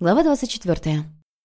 Глава 24.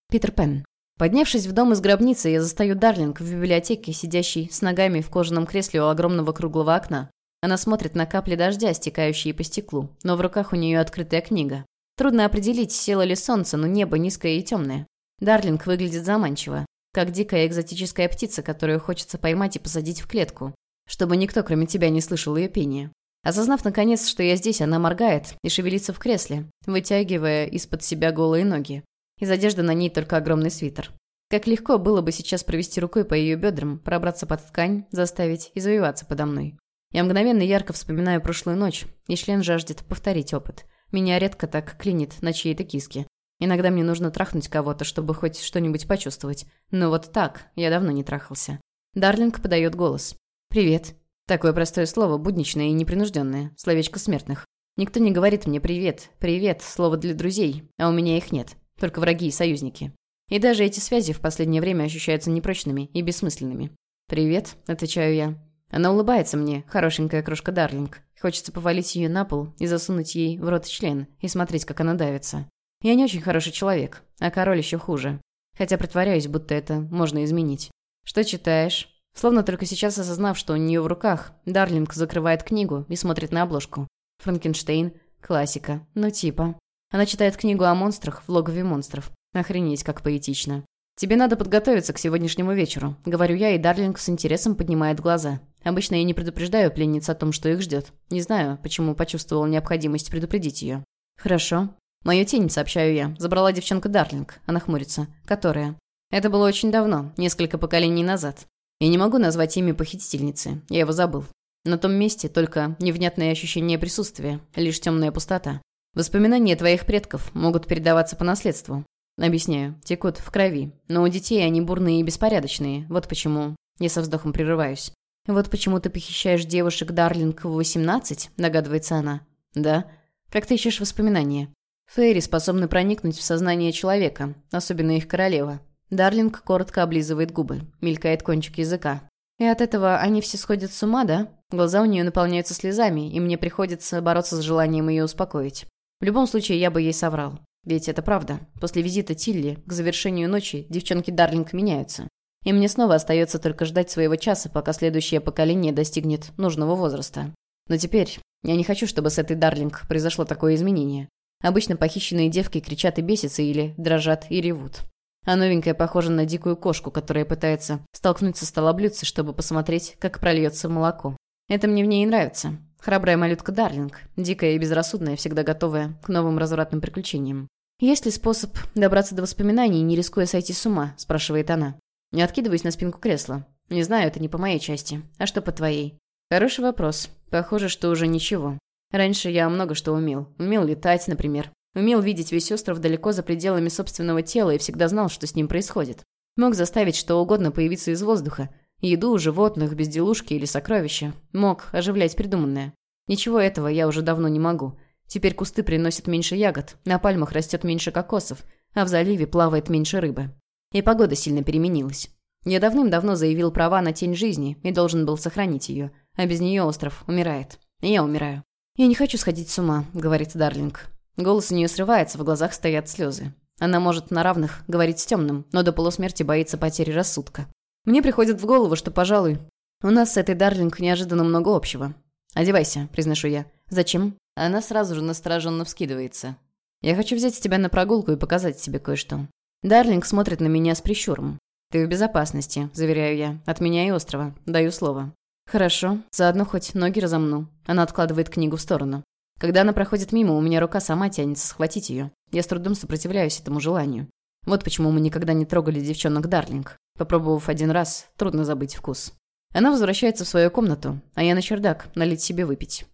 Питер Пен. Поднявшись в дом из гробницы, я застаю Дарлинг в библиотеке, сидящей с ногами в кожаном кресле у огромного круглого окна. Она смотрит на капли дождя, стекающие по стеклу, но в руках у нее открытая книга. Трудно определить, село ли солнце, но небо низкое и темное. Дарлинг выглядит заманчиво, как дикая экзотическая птица, которую хочется поймать и посадить в клетку, чтобы никто, кроме тебя, не слышал ее пения. Осознав, наконец, что я здесь, она моргает и шевелится в кресле, вытягивая из-под себя голые ноги. Из одежды на ней только огромный свитер. Как легко было бы сейчас провести рукой по ее бедрам, пробраться под ткань, заставить и завиваться подо мной. Я мгновенно ярко вспоминаю прошлую ночь, и член жаждет повторить опыт. Меня редко так клинит на чьей-то киске. Иногда мне нужно трахнуть кого-то, чтобы хоть что-нибудь почувствовать. Но вот так я давно не трахался. Дарлинг подает голос. «Привет. Такое простое слово, будничное и непринужденное, словечко смертных. Никто не говорит мне «привет», «привет» — слово для друзей, а у меня их нет, только враги и союзники. И даже эти связи в последнее время ощущаются непрочными и бессмысленными. «Привет», — отвечаю я. Она улыбается мне, хорошенькая крошка Дарлинг. Хочется повалить ее на пол и засунуть ей в рот член и смотреть, как она давится. Я не очень хороший человек, а король еще хуже. Хотя притворяюсь, будто это можно изменить. «Что читаешь?» Словно только сейчас осознав, что у нее в руках, Дарлинг закрывает книгу и смотрит на обложку. Франкенштейн. Классика. Ну типа. Она читает книгу о монстрах в логове монстров. Охренеть, как поэтично. «Тебе надо подготовиться к сегодняшнему вечеру», — говорю я, и Дарлинг с интересом поднимает глаза. Обычно я не предупреждаю пленниц о том, что их ждет. Не знаю, почему почувствовал необходимость предупредить ее. «Хорошо». «Мою тень», — сообщаю я, забрала девчонка Дарлинг. Она хмурится. «Которая?» «Это было очень давно, несколько поколений назад. Я не могу назвать имя похитительницы, я его забыл. На том месте только невнятное ощущение присутствия, лишь темная пустота. Воспоминания твоих предков могут передаваться по наследству. Объясняю, текут в крови, но у детей они бурные и беспорядочные, вот почему я со вздохом прерываюсь. «Вот почему ты похищаешь девушек Дарлинг в 18?» – догадывается она. «Да. Как ты ищешь воспоминания?» Фейри способны проникнуть в сознание человека, особенно их королева. Дарлинг коротко облизывает губы, мелькает кончик языка. И от этого они все сходят с ума, да? Глаза у нее наполняются слезами, и мне приходится бороться с желанием ее успокоить. В любом случае, я бы ей соврал. Ведь это правда. После визита Тилли к завершению ночи девчонки Дарлинг меняются. И мне снова остается только ждать своего часа, пока следующее поколение достигнет нужного возраста. Но теперь я не хочу, чтобы с этой Дарлинг произошло такое изменение. Обычно похищенные девки кричат и бесятся или дрожат и ревут а новенькая похожа на дикую кошку, которая пытается столкнуть со стола чтобы посмотреть, как прольется молоко. Это мне в ней и нравится. Храбрая малютка Дарлинг, дикая и безрассудная, всегда готовая к новым развратным приключениям. «Есть ли способ добраться до воспоминаний, не рискуя сойти с ума?» – спрашивает она. Не откидываясь на спинку кресла. «Не знаю, это не по моей части. А что по твоей?» «Хороший вопрос. Похоже, что уже ничего. Раньше я много что умел. Умел летать, например. Умел видеть весь остров далеко за пределами собственного тела и всегда знал, что с ним происходит. Мог заставить что угодно появиться из воздуха. Еду, животных, безделушки или сокровища. Мог оживлять придуманное. Ничего этого я уже давно не могу. Теперь кусты приносят меньше ягод, на пальмах растет меньше кокосов, а в заливе плавает меньше рыбы. И погода сильно переменилась. Я давным-давно заявил права на тень жизни и должен был сохранить ее, а без нее остров умирает. И я умираю. «Я не хочу сходить с ума», — говорит Дарлинг. Голос у нее срывается, в глазах стоят слезы. Она может на равных говорить с темным, но до полусмерти боится потери рассудка. Мне приходит в голову, что, пожалуй, у нас с этой Дарлинг неожиданно много общего. «Одевайся», — произношу я. «Зачем?» Она сразу же настороженно вскидывается. «Я хочу взять тебя на прогулку и показать тебе кое-что». Дарлинг смотрит на меня с прищуром. «Ты в безопасности», — заверяю я. «От меня и острова. Даю слово». «Хорошо. Заодно хоть ноги разомну». Она откладывает книгу в сторону. Когда она проходит мимо, у меня рука сама тянется схватить ее. Я с трудом сопротивляюсь этому желанию. Вот почему мы никогда не трогали девчонок Дарлинг. Попробовав один раз, трудно забыть вкус. Она возвращается в свою комнату, а я на чердак, налить себе выпить.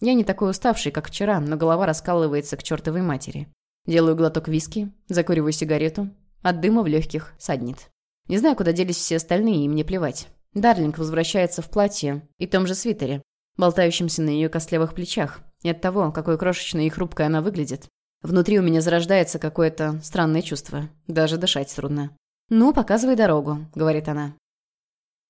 Я не такой уставший, как вчера, но голова раскалывается к чертовой матери. Делаю глоток виски, закуриваю сигарету. От дыма в легких саднит. Не знаю, куда делись все остальные, и мне плевать. Дарлинг возвращается в платье и том же свитере, болтающемся на ее костлявых плечах, и от того, какой крошечной и хрупкой она выглядит, внутри у меня зарождается какое-то странное чувство. Даже дышать трудно. «Ну, показывай дорогу», — говорит она.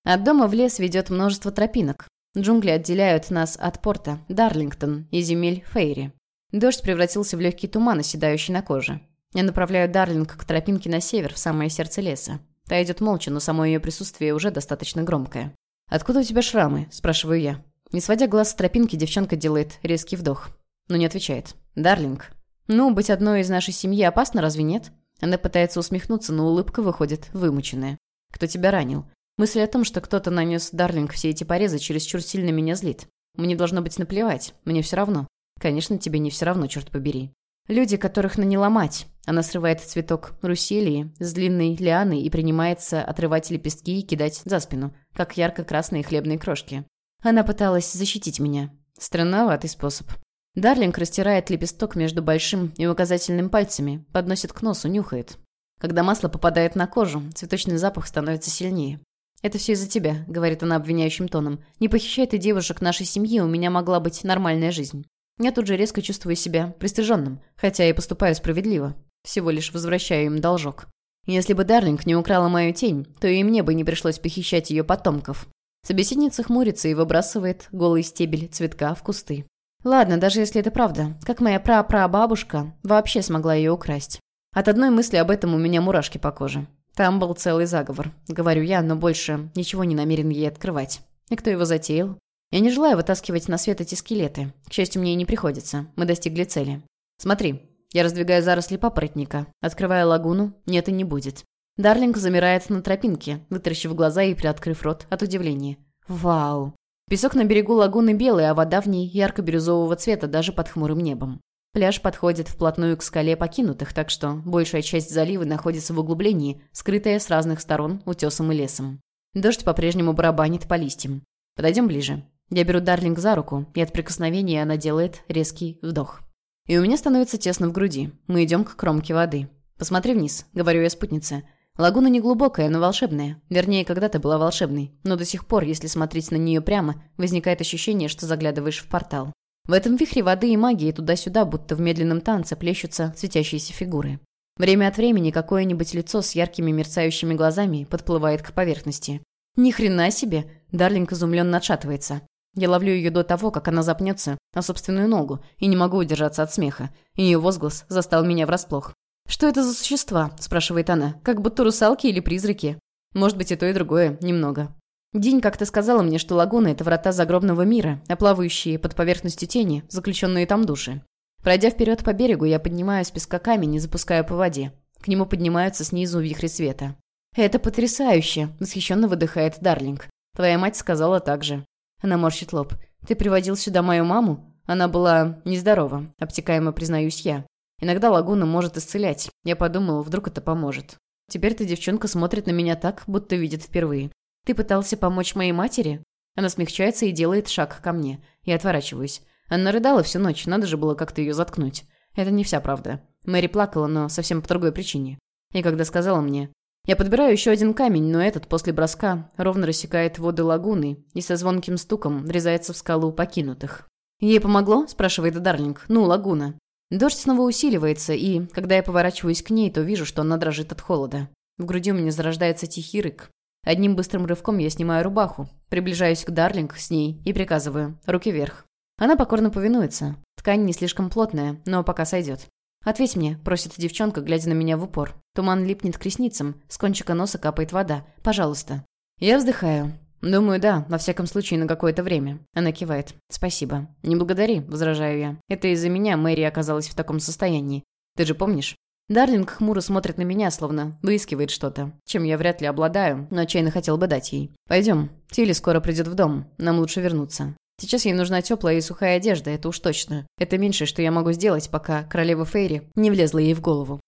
От дома в лес ведет множество тропинок. Джунгли отделяют нас от порта, Дарлингтон и земель Фейри. Дождь превратился в легкий туман, оседающий на коже. Я направляю Дарлинг к тропинке на север, в самое сердце леса. Та идет молча, но само ее присутствие уже достаточно громкое. «Откуда у тебя шрамы?» – спрашиваю я. Не сводя глаз с тропинки, девчонка делает резкий вдох. Но не отвечает. «Дарлинг». «Ну, быть одной из нашей семьи опасно, разве нет?» Она пытается усмехнуться, но улыбка выходит вымученная. «Кто тебя ранил?» Мысль о том, что кто-то нанес Дарлинг все эти порезы, чересчур сильно меня злит. Мне должно быть наплевать, мне все равно. Конечно, тебе не все равно, черт побери. Люди, которых наняла мать. Она срывает цветок руселии с длинной лианой и принимается отрывать лепестки и кидать за спину, как ярко-красные хлебные крошки. Она пыталась защитить меня. Странноватый способ. Дарлинг растирает лепесток между большим и указательным пальцами, подносит к носу, нюхает. Когда масло попадает на кожу, цветочный запах становится сильнее. «Это все из-за тебя», — говорит она обвиняющим тоном. «Не похищай ты девушек нашей семьи, у меня могла быть нормальная жизнь». Я тут же резко чувствую себя пристыженным, хотя и поступаю справедливо. Всего лишь возвращаю им должок. Если бы Дарлинг не украла мою тень, то и мне бы не пришлось похищать ее потомков. Собеседница хмурится и выбрасывает голый стебель цветка в кусты. Ладно, даже если это правда, как моя пра-пра-бабушка вообще смогла ее украсть. От одной мысли об этом у меня мурашки по коже. Там был целый заговор, говорю я, но больше ничего не намерен ей открывать. И кто его затеял? Я не желаю вытаскивать на свет эти скелеты. К счастью, мне и не приходится. Мы достигли цели. Смотри. Я раздвигаю заросли папоротника. Открываю лагуну. Нет и не будет. Дарлинг замирает на тропинке, вытаращив глаза и приоткрыв рот от удивления. Вау. Песок на берегу лагуны белый, а вода в ней ярко-бирюзового цвета даже под хмурым небом. Пляж подходит вплотную к скале покинутых, так что большая часть залива находится в углублении, скрытая с разных сторон утесом и лесом. Дождь по-прежнему барабанит по листьям. Подойдем ближе. Я беру Дарлинг за руку, и от прикосновения она делает резкий вдох. И у меня становится тесно в груди. Мы идем к кромке воды. «Посмотри вниз», — говорю я спутнице. Лагуна не глубокая, но волшебная. Вернее, когда-то была волшебной. Но до сих пор, если смотреть на нее прямо, возникает ощущение, что заглядываешь в портал. В этом вихре воды и магии туда-сюда, будто в медленном танце, плещутся светящиеся фигуры. Время от времени какое-нибудь лицо с яркими мерцающими глазами подплывает к поверхности. Ни хрена себе! Дарлинг изумленно отшатывается. Я ловлю ее до того, как она запнется на собственную ногу, и не могу удержаться от смеха. Ее возглас застал меня врасплох. «Что это за существа?» – спрашивает она. «Как будто русалки или призраки?» «Может быть, и то, и другое. Немного». День как-то сказала мне, что лагуна — это врата загробного мира, а плавающие под поверхностью тени, заключенные там души. Пройдя вперед по берегу, я поднимаю с песка камень и запускаю по воде. К нему поднимаются снизу вихри света. «Это потрясающе!» — восхищенно выдыхает Дарлинг. «Твоя мать сказала так же». Она морщит лоб. «Ты приводил сюда мою маму?» Она была нездорова, обтекаемо признаюсь я. Иногда лагуна может исцелять. Я подумала, вдруг это поможет. Теперь эта девчонка смотрит на меня так, будто видит впервые. «Ты пытался помочь моей матери?» Она смягчается и делает шаг ко мне. Я отворачиваюсь. Она рыдала всю ночь, надо же было как-то ее заткнуть. Это не вся правда. Мэри плакала, но совсем по другой причине. И когда сказала мне... Я подбираю еще один камень, но этот после броска ровно рассекает воды лагуны и со звонким стуком врезается в скалу покинутых. «Ей помогло?» – спрашивает Дарлинг. «Ну, лагуна». Дождь снова усиливается, и, когда я поворачиваюсь к ней, то вижу, что она дрожит от холода. В груди у меня зарождается тихий рык. Одним быстрым рывком я снимаю рубаху, приближаюсь к Дарлинг с ней и приказываю «руки вверх». Она покорно повинуется. Ткань не слишком плотная, но пока сойдет. «Ответь мне», — просит девчонка, глядя на меня в упор. Туман липнет к ресницам, с кончика носа капает вода. «Пожалуйста». Я вздыхаю. «Думаю, да, во всяком случае, на какое-то время». Она кивает. «Спасибо». «Не благодари», — возражаю я. «Это из-за меня Мэри оказалась в таком состоянии. Ты же помнишь?» Дарлинг хмуро смотрит на меня, словно выискивает что-то, чем я вряд ли обладаю, но отчаянно хотел бы дать ей. «Пойдем. Тилли скоро придет в дом. Нам лучше вернуться. Сейчас ей нужна теплая и сухая одежда, это уж точно. Это меньшее, что я могу сделать, пока королева Фейри не влезла ей в голову.